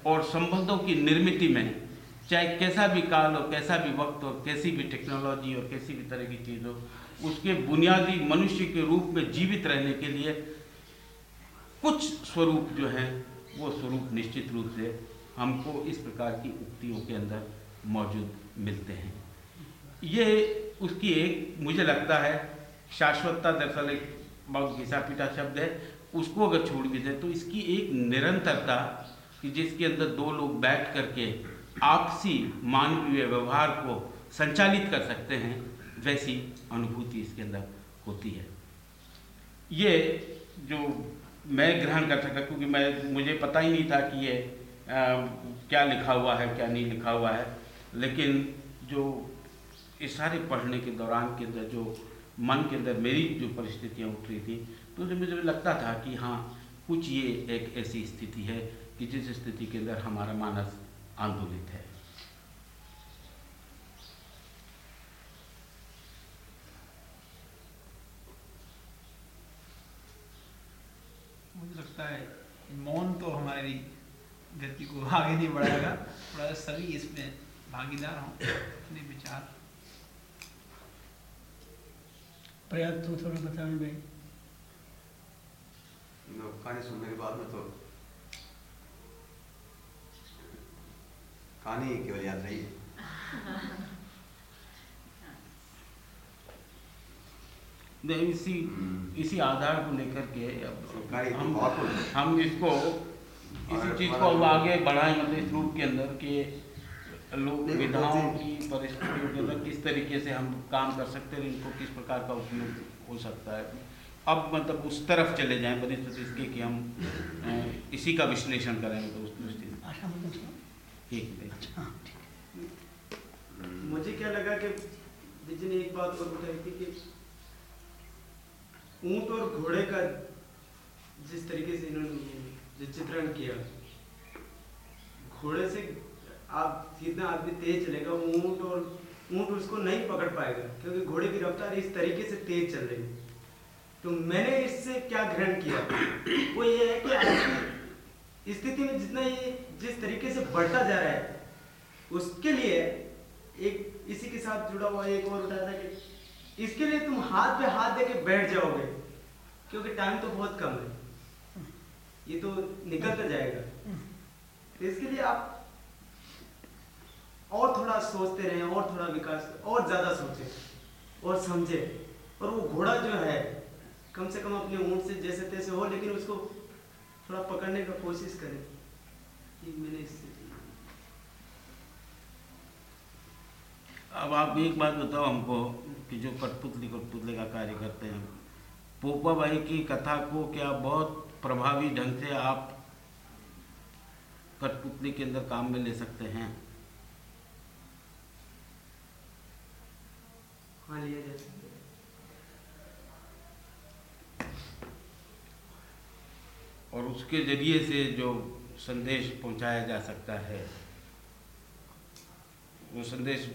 और संबंधों की निर्मिति में, चाहे कैसा भी काल हो, कैसा भी वक्त हो, कैसी भी टेक्नोलॉजी और कैसी भी तरह की चीज़ हो, उसके बुनियादी मनुष्य के रूप में जीवित रहने के लिए कुछ स्वरूप जो हैं, वो स्वरूप निश्चित रूप से हमको इस प्रकार की उक्तियों के अंदर मौजूद मिलते हैं। ये उसकी एक, मुझे लगता है, शाश्वतता दरअसल एक बहुत घिसा पीटा शब्द है उसको अगर छोड़ भी दें तो इसकी एक निरंतरता कि जिसके अंदर दो लोग बैठ करके आपसी मानवीय व्यवहार को संचालित कर सकते हैं वैसी अनुभूति इसके अंदर होती है। ये जो मैं ग्रहण कर सकता क्योंकि मैं मुझे पता ही नहीं था कि ये आ, क्या लिखा हुआ है क्या नहीं लिखा हुआ है लेकिन जो इस सारे पढ़ने के दौरान के अंदर जो मन के अंदर मेरी जो परिस्थितियाँ उठ रही थी तो मुझे लगता था कि हाँ कुछ ये एक ऐसी स्थिति है कि जिस स्थिति के अंदर हमारा मानस आंदोलित है। मुझे लगता है मौन तो हमारी गति को आगे नहीं बढ़ाएगा थोड़ा सभी इसमें भागीदार हों, अपने विचार प्रयास तो थोड़ा बताएँ भाई कहानी सुनने के बाद में तो कहानी केवल याद रही (laughs) इसी हम्म। इसी आधार को लेकर के अब हम हम इसको इसी चीज़ को अब आगे बढ़ाएँ मतलब इस रूप के अंदर कि नहीं, विधाओं की परिस्थितियों के अंदर किस तरीके से हम काम कर सकते हैं इनको किस प्रकार का उपयोग हो सकता है। अब मतलब उस तरफ़ चले जाएँ परिस्थिति इसके कि हम इसी का विश्लेषण करेंगे तो उस दृष्टि से। आशा मतलब सुनो। ठीक है। हाँ मुझे क्या लगा कि विजय ने एक बात और बताई थी कि ऊँट और घोड़े का जिस तरीके से इन्होंने चित्रण किया घोड़े से आप जितना आदमी तेज चलेगा वो ऊँट और ऊँट उसको नहीं पकड़ पाएगा, क्योंकि घोड़े की रफ्तार इस तरीके से तेज चल रही है। तो मैंने इससे क्या ग्रहण किया? वो ये है कि आज की स्थिति में जितना ये जिस तरीके से बढ़ता जा रहा है, उसके लिए एक इसी के साथ जुड़ा हुआ एक और उठाया था कि इसके लिए तुम हाथ पे हाथ देके बैठ जाओगे, क्योंकि टाइम तो बहुत कम है। ये तो निकलता जाएगा। इसके लिए आप और थोड़ा सोचते रहें, और थोड़ा विकास, और ज़्यादा सोचें, और समझे। और वो घोड़ा जो है, कम से कम अपने ऊँट से जैसे तैसे हो, लेकिन उसको थोड़ा पकड़ने का कोशिश करें। मैंने इससे अब आप एक बात बताओ हमको, कि जो कठपुतली, कठपुतले का कार्य करते हैं। पोपा भाई की कथा को क्या बहुत प्रभावी ढंग से आप कठपुतली के अंदर काम में ले सकते हैं? हाँ लिया जा है और उसके ज़रिए से जो संदेश पहुँचाया जा सकता है वो संदेश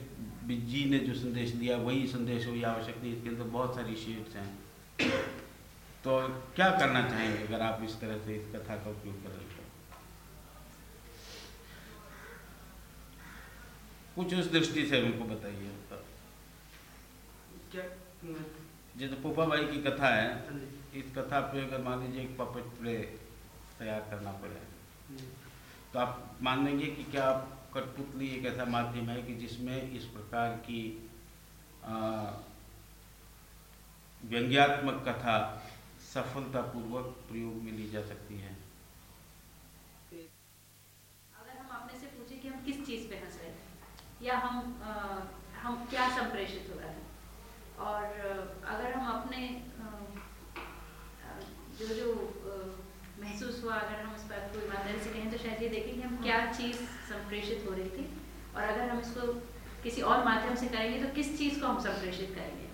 जी ने जो संदेश दिया, वही संदेश हो या आवश्यक नहीं, इसके अंदर बहुत सारी शेड्स हैं। तो क्या करना चाहेंगे अगर आप इस तरह से इस कथा का उपयोग करें तो कुछ उस दृष्टि से हमको बताइए। तो जैसे पोपा भाई की कथा है। हाँ इस कथा पे अगर मान लीजिए एक पपेट प्ले तैयार करना पड़े। तो आप मान लेंगे कि क्या आप कठपुतली एक ऐसा माध्यम है कि जिसमें इस प्रकार की व्यंग्यात्मक कथा सफलतापूर्वक प्रयोग में ली जा सकती है। अगर हम अपने से पूछे कि हम किस चीज़ पे हंस रहे थे या हम अ, हम क्या संप्रेषित है और अगर हम अपने जो जो महसूस हुआ अगर हम इस बात को ईमानदारी से कहें तो शायद ये देखें कि हम क्या चीज़ संप्रेषित हो रही थी। और अगर हम इसको किसी और माध्यम से करेंगे तो किस चीज़ को हम संप्रेषित करेंगे?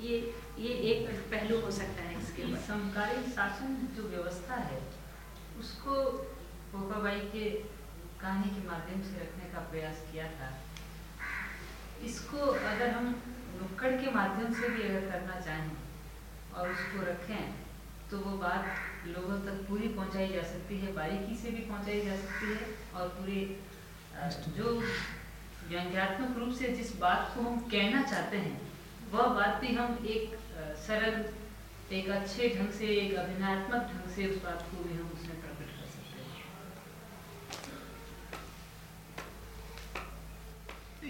ये ये एक पहलू हो सकता है इसके समकालीन शासन जो व्यवस्था है उसको पोपाबाई के कहानी के माध्यम से रखने का प्रयास किया था। इसको अगर हम नुक्कड़ के माध्यम से भी अगर करना चाहें और उसको रखें तो वो बात लोगों तक पूरी पहुंचाई जा सकती है, बारीकी से भी पहुंचाई जा सकती है और पूरे जो व्यंग्यात्मक रूप से जिस बात को हम कहना चाहते हैं, वह बात भी हम एक सरल, एक अच्छे ढंग से, एक अभिनयात्मक ढंग से उस बात को भी हम उसमें प्रकट कर सकते हैं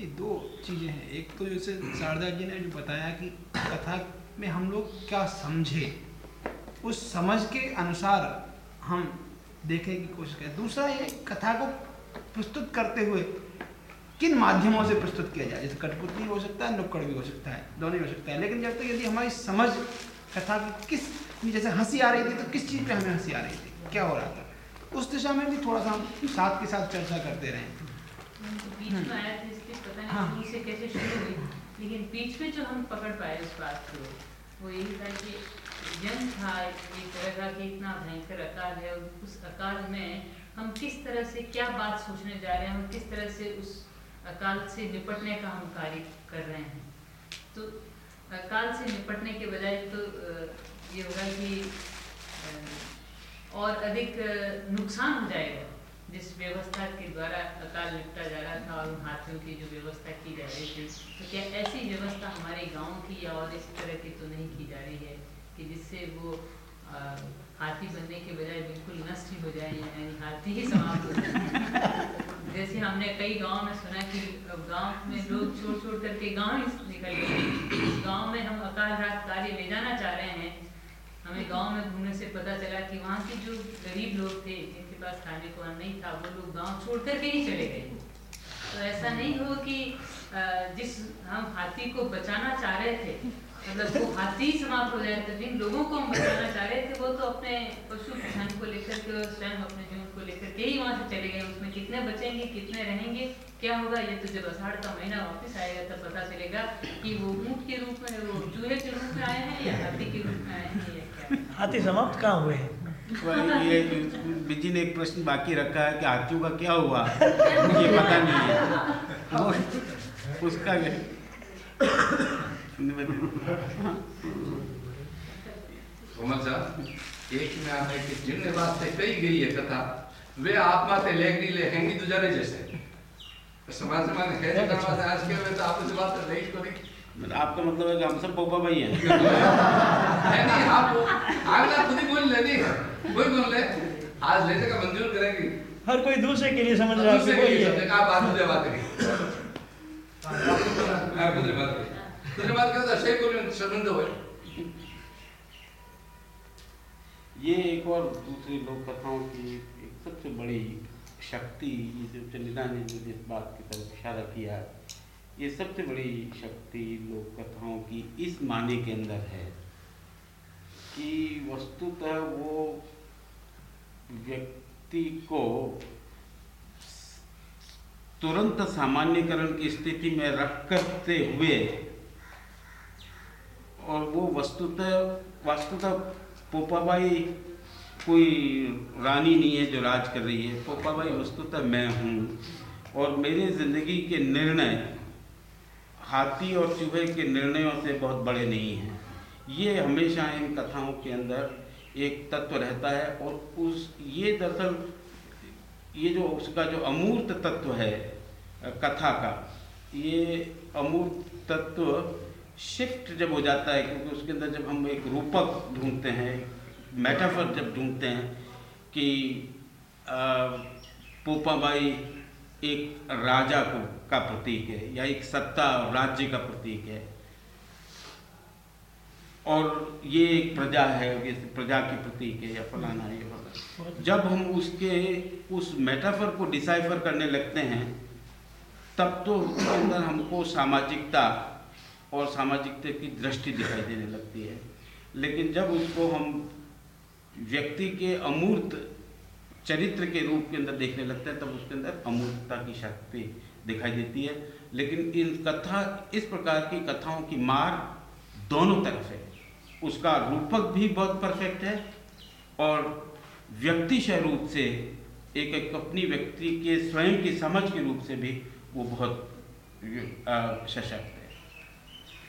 नहीं दो चीज़ें हैं। एक तो जैसे शारदा जी ने जो बताया कि कथा में हम लोग क्या समझे, उस समझ के अनुसार हम देखने की कोशिश करें। दूसरा ये कथा को प्रस्तुत करते हुए किन माध्यमों से प्रस्तुत किया जाए? जैसे कठपुतली हो सकता है, नुक्कड़ भी हो सकता है, दोनों ही हो सकता है। लेकिन जब तक यदि हमारी समझ कथा की किस, जैसे हँसी आ रही थी तो किस चीज़ पे हमें हँसी आ रही थी? क्या हो रहा था? उस दिशा में भी थोड़ा सा हम साथ के साथ चर्चा करते रहे। हाँ। से कैसे शुरू हुई? लेकिन बीच में जो हम पकड़ पाए उस बात को वो यही था कि जन्म था एक तरह का कि इतना भयंकर अकाल है और उस अकाल में हम किस तरह से क्या बात सोचने जा रहे हैं हम किस तरह से उस अकाल से निपटने का हम कार्य कर रहे हैं। तो अकाल से निपटने के बजाय तो ये होगा कि और अधिक नुकसान हो जाएगा। जिस व्यवस्था के द्वारा अकाल निपटा जा रहा था और उन हाथियों की जो व्यवस्था की जा रही थी तो क्या ऐसी व्यवस्था हमारे गाँव की या और इस तरह की तो नहीं की जा रही है कि जिससे वो हाथी बनने के बजाय बिल्कुल नष्ट ही हो जाए यानी हाथी ही समाप्त हो जाए? (laughs) जैसे हमने कई गाँव में सुना कि गाँव में लोग छोड़ छोड़ करके गाँव ही निकल गए गाँव में हम अकाल रात कार्य ले जाना चाह रहे हैं। हमें गाँव में घूमने से पता चला कि वहाँ के जो गरीब लोग थे पास खाने को नहीं था, वो लोग गाँव छोड़ करके ही चले गए। तो ऐसा नहीं हो कि जिस हम हाथी को बचाना चाह रहे थे मतलब वो हाथी समाप्त हो जाए तो जिन लोगों को हम बचाना चाह रहे थे, वो तो अपने पशु धन को लेकर के और स्वयं अपने जीवन को लेकर के ही वहाँ से चले गए। उसमें कितने बचेंगे, कितने रहेंगे, क्या होगा, ये तो जब अषाढ़ का महीना वापस आएगा, तब पता चलेगा कि वो ऊँट के रूप में, वो चूहे के रूप में आए हैं या हाथी के रूप में आए हैं या क्या। हाथी समाप्त कहाँ हुए हैं? ये बिज़ी ने एक प्रश्न बाकी रखा है कि हाथियों का क्या हुआ? मुझे पता नहीं है। वो उसका एक में आता है कि जिन वास्ते कही गई है कथा, वे आत्मा ते लेगनी ले, हैंगी दुजारे जैसे। तो समाज में है आज के में तो आपस में बात नहीं को नहीं। आपका मतलब है कि हम सब पोपा भाई हैं। है नहीं आप अगला खुद ही बोल लेनी। कोई बोल ले। आज लेने का मंजूर करेंगे। हर कोई दूसरे के लिए समझ रहा है दूसरे के लिए है। समझे का बात मुझे बात करी हाँ खुद बात करी खुद बात करता है शेख को शर्मिंदा हुए। ये एक और दूसरी लोक कथाओं की एक सबसे बड़ी शक्ति ये जो चंदिता ने जो जिस बात की तरफ़ इशारा किया ये सबसे बड़ी शक्ति लोक कथाओं की इस माने के अंदर है कि वस्तुतः वो व्यक्ति को तुरंत सामान्यकरण की स्थिति में रख करते हुए और वो वस्तुतः वस्तुतः पोपाबाई कोई रानी नहीं है जो राज कर रही है। पोपाबाई वस्तुतः मैं हूँ और मेरी ज़िंदगी के निर्णय हाथी और चूहे के निर्णयों से बहुत बड़े नहीं हैं। ये हमेशा इन कथाओं के अंदर एक तत्व रहता है और उस, ये दरअसल, ये जो उसका जो अमूर्त तत्व है, कथा का, ये अमूर्त तत्व शिफ्ट जब हो जाता है, क्योंकि उसके अंदर जब हम एक रूपक ढूंढते हैं मेटाफर जब ढूंढते हैं कि पोपाबाई एक राजा को, का प्रतीक है, या एक सत्ता और राज्य का प्रतीक है। और ये एक प्रजा है, ये प्रजा की प्रतीक है, या फलाना ये फलाना जब हम उसके, उस मेटाफर को डिसाइफर करने लगते हैं, तब तो उसके अंदर हमको सामाजिकता और सामाजिकता की दृष्टि दिखाई देने लगती है। लेकिन जब उसको हम व्यक्ति के अमूर्त चरित्र के रूप के अंदर देखने लगते हैं तब उसके अंदर अमूर्तता की शक्ति दिखाई देती है। लेकिन इन कथा इस प्रकार की कथाओं की मार दोनों तरफ़ है। उसका रूपक भी बहुत परफेक्ट है और व्यक्तिशय रूप से एक एक अपनी व्यक्ति के स्वयं की समझ के रूप से भी वो बहुत सशक्त है।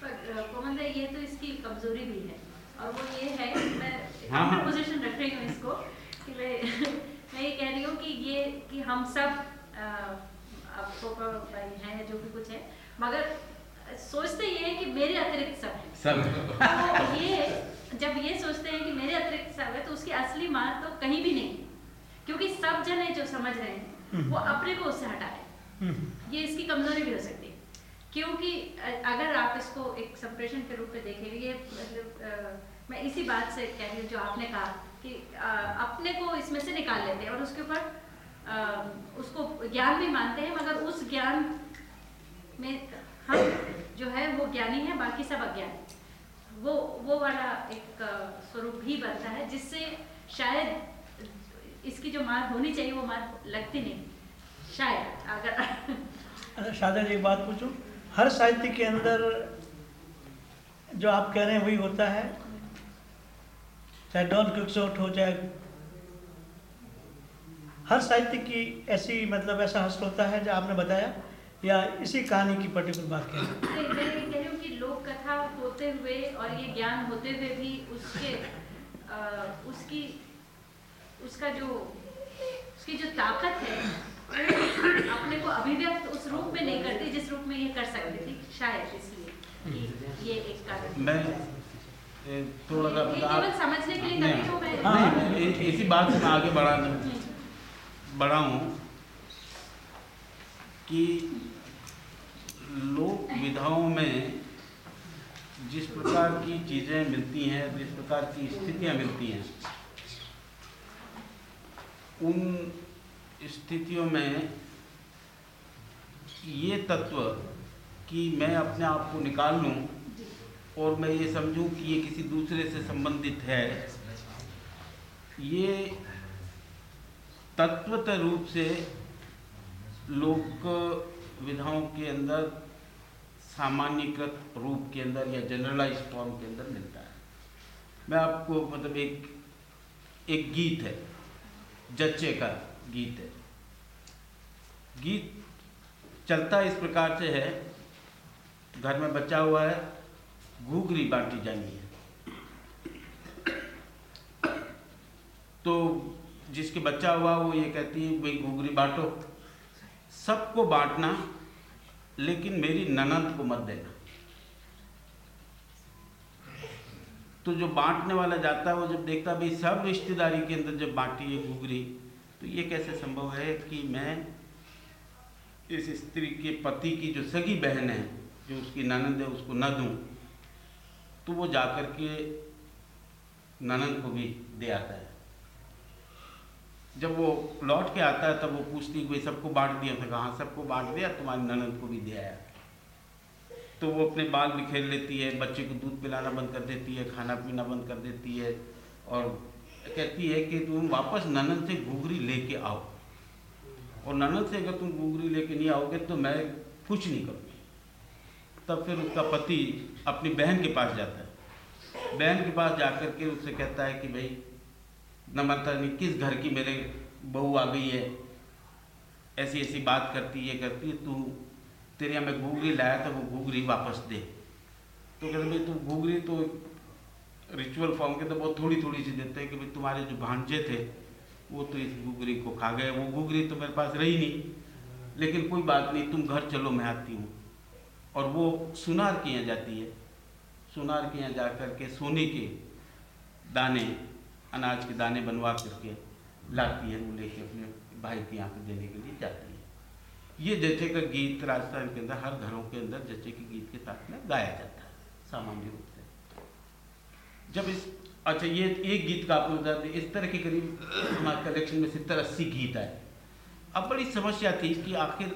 पर ये तो इसकी कमज़ोरी भी है। और वो ये है मैं हाँ, हाँ। पोजीशन रख रही हूँ इसको कि मैं (laughs) मैं ये कह रही हूँ कि ये कि हम सब पोपा भाई हैं जो भी कुछ है मगर सोचते ये है कि मेरे अतिरिक्त सब है। सब तो ये जब ये सोचते हैं कि मेरे अतिरिक्त सब है तो उसकी असली मार तो कहीं भी नहीं क्योंकि सब जने जो समझ रहे हैं वो अपने को उससे हटा रहे हम्म, ये इसकी कमज़ोरी भी हो सकती है क्योंकि अगर आप इसको एक संप्रेषण के रूप में देखेंगे ये मतलब मैं इसी बात से कह रही हूँ जो आपने कहा कि अपने को इसमें से निकाल लेते हैं और उसके ऊपर उसको ज्ञान भी मानते हैं, मगर उस ज्ञान में हम जो है वो ज्ञानी है, बाकी सब अज्ञानी। वो वो वाला एक स्वरूप भी बनता है, जिससे शायद इसकी जो मार होनी चाहिए, वो मार लगती नहीं। शायद, अगर (laughs) अच्छा शादा जी एक बात पूछूँ। हर साहित्य के अंदर जो आप कह रहे हैं, वही होता है। चाहे डॉन क्विक्सोट हो चाहे हर साहित्य की ऐसी मतलब ऐसा हस्त होता है जो आपने बताया या इसी कहानी की पर्टिकुलर बात कह रहे हैं मैं मैं ये कह रही हूँ कि लोक कथा होते हुए और ये ज्ञान होते हुए भी उसके अ, उसकी उसका जो उसकी जो ताकत है अपने को अभिव्यक्त उस रूप में नहीं करती जिस रूप में ये कर सकती थी शायद इसलिए ये एक कारण मैं थोड़ा सा ये आप- केवल समझने के लिए नहीं, तो मैं। हाँ, इसी बात से मैं आगे बढ़ा बढ़ा हूँ कि लोक विधाओं में जिस प्रकार की चीज़ें मिलती हैं जिस प्रकार की स्थितियाँ मिलती हैं उन स्थितियों में ये तत्व कि मैं अपने आप को निकाल लूँ और मैं ये समझूं कि ये किसी दूसरे से संबंधित है। ये तत्वत रूप से लोक विधाओं के अंदर, सामान्यकृत रूप के अंदर या जनरलाइज फॉर्म के अंदर मिलता है। मैं आपको मतलब एक एक गीत है, जच्चे का गीत है। गीत चलता इस प्रकार से है, घर में बच्चा हुआ है घूगरी बांटी जानी है। तो जिसके बच्चा हुआ, वो ये कहती है, भाई, घूगरी बांटो। सबको बांटना, लेकिन मेरी ननंद को मत देना। तो जो बांटने वाला जाता है, वो जब देखता भाई, सब रिश्तेदारी के अंदर जब बांटी है घुघरी तो ये कैसे संभव है कि मैं इस स्त्री के पति की जो सगी बहन है, जो उसकी ननंद है, उसको न दूँ? तो वो जाकर के ननंद को भी दे आता है। जब वो लौट के आता है, तब वो पूछती है भाई सबको बांट दिया। था कहाँ सबको बांट दिया, तुम्हारी ननंद को भी दे आया। तो वो अपने बाल बिखेर लेती है, बच्चे को दूध पिलाना बंद कर देती है, खाना पीना बंद कर देती है और कहती है कि तुम वापस ननंद से घूघरी लेके आओ। और ननंद से अगर तुम घूघरी लेके नहीं आओगे तो मैं कुछ नहीं करूँगी। तब फिर उसका पति अपनी बहन के पास जाता है। बहन के पास जाकर के उससे कहता है कि भाई नम्रता नहीं, किस घर की मेरे बहू आ गई है? ऐसी ऐसी बात करती है करती है, तू, तेरे यहाँ मैं घूघरी लाया था, वो घूगरी वापस दे। तो कहते भाई, तू घूगरी तो रिचुअल फॉर्म के तो बहुत थोड़ी थोड़ी सी देते हैं कि भाई, तुम्हारे जो भांजे थे, वो तो इस घूगरी को खा गए। वो घूगरी तो मेरे पास रही नहीं। लेकिन कोई बात नहीं, तुम घर चलो, मैं आती हूँ। और वो सुनार के यहाँ जाती है। सुनार के यहाँ जा कर के सोने के दाने, अनाज के दाने बनवा करके लाती है, वो लेके अपने भाई के यहाँ पर देने के लिए जाती है। ये जचे का गीत राजस्थान के अंदर, हर घरों के अंदर जचे के गीत के साथ में गाया जाता है, सामान्य रूप से। जब इस अच्छा ये एक गीत का आपको बता दें, इस तरह के करीब हमारे कलेक्शन में सत्तर अस्सी गीत आए। अब बड़ी समस्या थी कि आखिर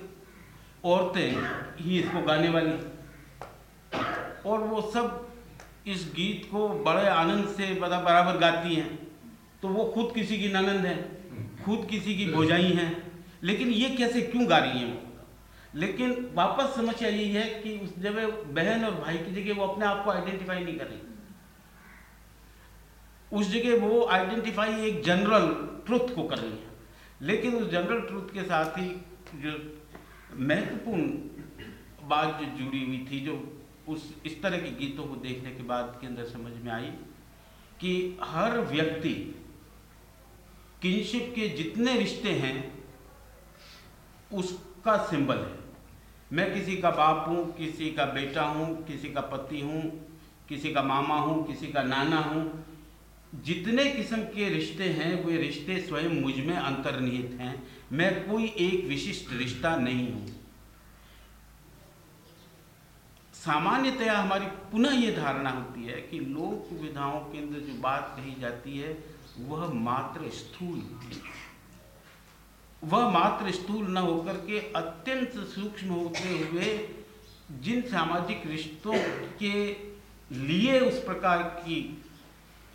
औरतें ही इसको गाने वाली। और वो सब इस गीत को बड़े आनंद से बड़ा बराबर गाती हैं। तो वो खुद किसी की ननंद है, खुद किसी की भोजाई हैं। लेकिन ये कैसे क्यों गा रही हैं? वो लेकिन वापस समस्या यही है कि उस जगह बहन और भाई की जगह वो अपने आप को आइडेंटिफाई नहीं कर रही। उस जगह वो आइडेंटिफाई एक जनरल ट्रुथ को कर रही है। लेकिन उस जनरल ट्रुथ के साथ ही जो महत्वपूर्ण बात जो जुड़ी हुई थी, जो उस, इस तरह के गीतों को देखने के बाद के अंदर समझ में आई कि हर व्यक्ति किनशिप के जितने रिश्ते हैं, उसका सिंबल है। मैं किसी का बाप हूँ, किसी का बेटा हूँ, किसी का पति हूँ, किसी का मामा हूँ, किसी का नाना हूँ जितने किस्म के रिश्ते हैं, वे रिश्ते स्वयं मुझमें अंतर्निहित हैं। मैं कोई एक विशिष्ट रिश्ता नहीं हूँ। सामान्यतया हमारी पुनः ये धारणा होती है कि लोक विधाओं के अंदर जो बात कही जाती है, वह मात्र स्थूल होती है। वह मात्र स्थूल न होकर के अत्यंत सूक्ष्म होते हुए जिन सामाजिक रिश्तों के लिए उस प्रकार की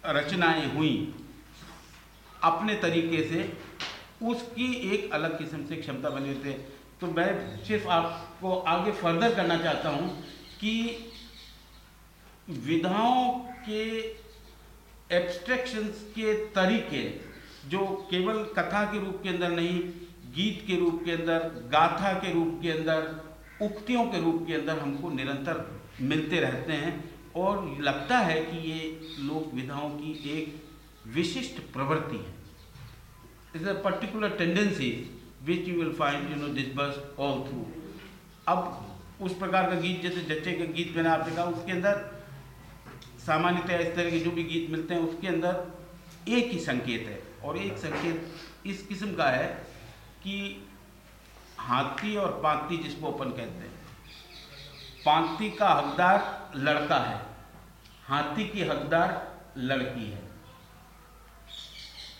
रचनाएँ हुई। अपने तरीके से उसकी एक अलग किस्म से क्षमता बनी है तो मैं सिर्फ़ आपको आगे फर्दर करना चाहता हूँ कि विधाओं के एब्स्ट्रैक्शंस के तरीके, जो केवल कथा के रूप के अंदर नहीं, गीत के रूप के अंदर, गाथा के रूप के अंदर, उक्तियों के रूप के अंदर हमको निरंतर मिलते रहते हैं। और लगता है कि ये लोक विधाओं की एक विशिष्ट प्रवृत्ति है। It's a particular tendency which you will find you know disperse all through अब उस प्रकार का गीत, जैसे जच्चे का गीत मैंने आपने कहा, उसके अंदर सामान्यतः इस तरह के जो भी गीत मिलते हैं, उसके अंदर एक ही संकेत है। और एक संकेत इस किस्म का है कि हाथी और पाती जिसको अपन कहते हैं पांती का हकदार लड़का है। हाथी की हकदार लड़की है।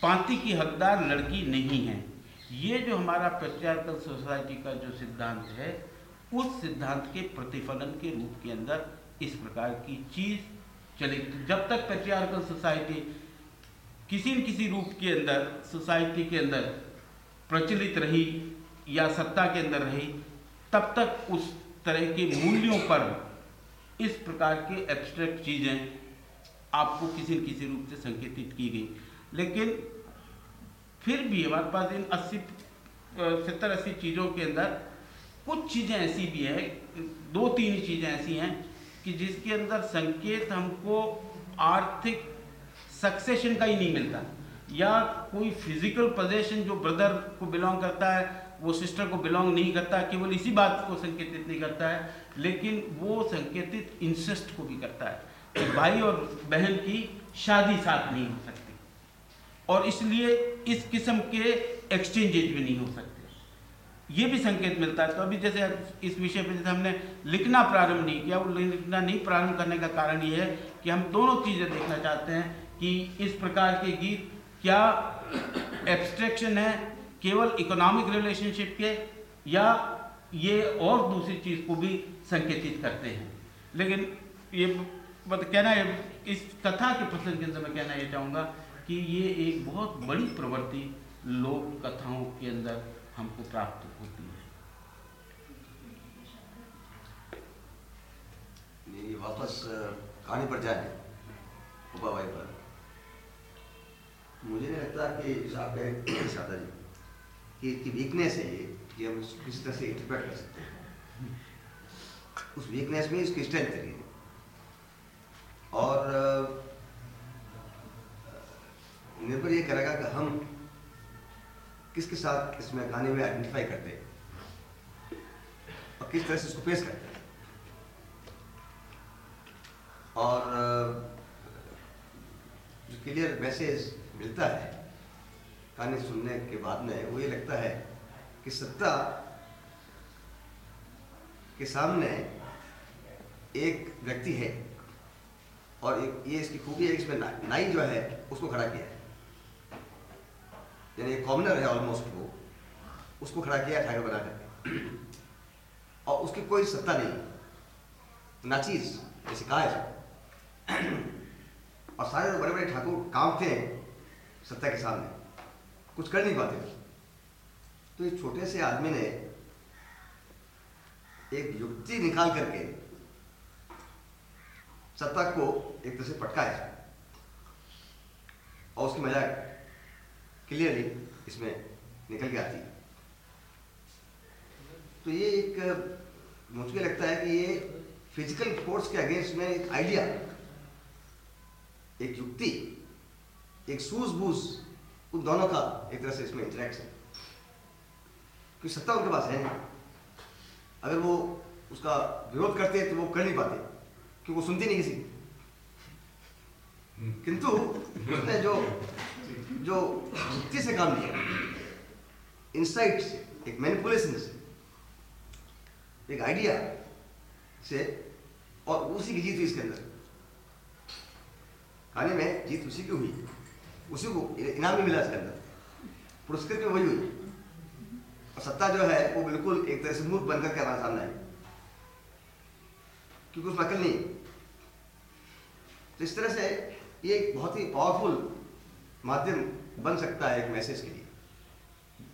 पांति की हकदार लड़की नहीं है। ये जो हमारा पेट्रियार्कल सोसाइटी का जो सिद्धांत है, उस सिद्धांत के प्रतिफलन के रूप के अंदर इस प्रकार की चीज़ चलेगी जब तक पेट्रियार्कल सोसाइटी किसी न किसी रूप के अंदर सोसाइटी के अंदर प्रचलित रही या सत्ता के अंदर रही, तब तक उस तरह के मूल्यों पर इस प्रकार के एब्स्ट्रैक्ट चीज़ें आपको किसी न किसी रूप से संकेतित की गई। लेकिन फिर भी हमारे पास इन अस्सी सत्तर, अस्सी चीज़ों के अंदर कुछ चीज़ें ऐसी भी है, दो तीन चीज़ें ऐसी हैं कि जिसके अंदर संकेत हमको आर्थिक सक्सेशन का ही नहीं मिलता। या कोई फ़िज़िकल पोजेशन जो ब्रदर को बिलोंग करता है वो सिस्टर को बिलोंग नहीं करता, केवल इसी बात को संकेतित नहीं करता है, लेकिन वो संकेतित इंसेस्ट को भी करता है कि भाई और बहन की शादी साथ नहीं हो सकती। और इसलिए इस किस्म के एक्सचेंजेज भी नहीं हो सकते। ये भी संकेत मिलता है। तो अभी जैसे इस विषय पर जैसे हमने लिखना प्रारंभ नहीं किया, वो लिखना नहीं प्रारंभ करने का कारण ये है कि हम दोनों चीज़ें देखना चाहते हैं कि इस प्रकार के गीत क्या एब्स्ट्रैक्शन है केवल इकोनॉमिक रिलेशनशिप के या ये और दूसरी चीज़ को भी संकेतित करते हैं। लेकिन ये बत, कहना है इस कथा के प्रसंग के अंदर मैं कहना ये चाहूँगा कि ये एक बहुत बड़ी प्रवृत्ति लोक कथाओं के अंदर हमको प्राप्त होती है। वापस कहानी पर जाए उपा पर। मुझे नहीं लगता कि आप सादा जी। कि इसकी वीकनेस है ये, कि हम किसी तरह से इंटरप्रेट कर सकते हैं। उस वीकनेस में इसकी स्ट्रेंथ है और निर्भर ये करेगा कि हम किसके साथ इसमें गाने में आइडेंटिफाई करते हैं? और किस तरह से इसको पेश करते हैं? और जो क्लियर मैसेज मिलता है कहानी सुनने के बाद में वो ये लगता है कि सत्ता के सामने एक व्यक्ति है और एक, ये इसकी खूबी है इसमें ना- नाई जो है, उसको खड़ा किया है। यानी कॉमनर है ऑलमोस्ट वो, उसको खड़ा किया ठाकुर बना करके और उसकी कोई सत्ता नहीं। नाचीज जैसे कहा है (clears throat) और सारे बड़े बड़े ठाकुर कांपते हैं सत्ता के सामने। कुछ कर नहीं पाते। तो इस छोटे से आदमी ने एक युक्ति निकाल करके सत्ता को एक तरह से पटकाया और उसकी मज़ाक क्लियरली इसमें निकल के आती। तो ये एक, मुझे लगता है कि ये फ़िज़िकल फोर्स के अगेंस्ट में एक आइडिया एक युक्ति, एक सूझबूझ उन दोनों का एक तरह से इसमें इंटरेक्शन क्योंकि सत्ता उनके पास है नहीं। अगर वो उसका विरोध करते हैं तो वो कर नहीं पाते क्योंकि वो सुनती नहीं किसी किंतु उसने जो जो युक्ति से काम लिया इंसाइट से एक मैनिपुलेशन से एक आइडिया से और उसी की जीत हुई इसके अंदर। कहानी में जीत उसी की हुई। उसी को इनाम भी मिला इसके अंदर। पुरस्कृत भी वही हुई। और सत्ता जो है, वो बिल्कुल एक तरह से मूर्ख बनकर के हमारे सामने क्योंकि उसमें अकल नहीं तो इस तरह से ये एक बहुत ही पावरफुल माध्यम बन सकता है एक मैसेज के लिए।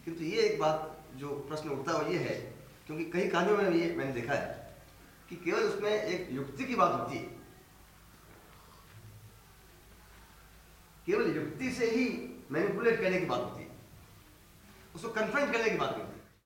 किंतु ये एक बात जो प्रश्न उठता है वो ये है, क्योंकि कई कहानियों में ये मैंने देखा है, कि केवल उसमें एक युक्ति की बात होती है। केवल युक्ति से ही मैनिपुलेट करने की बात होती है। उसको कन्फ्रंट करने की बात होती होती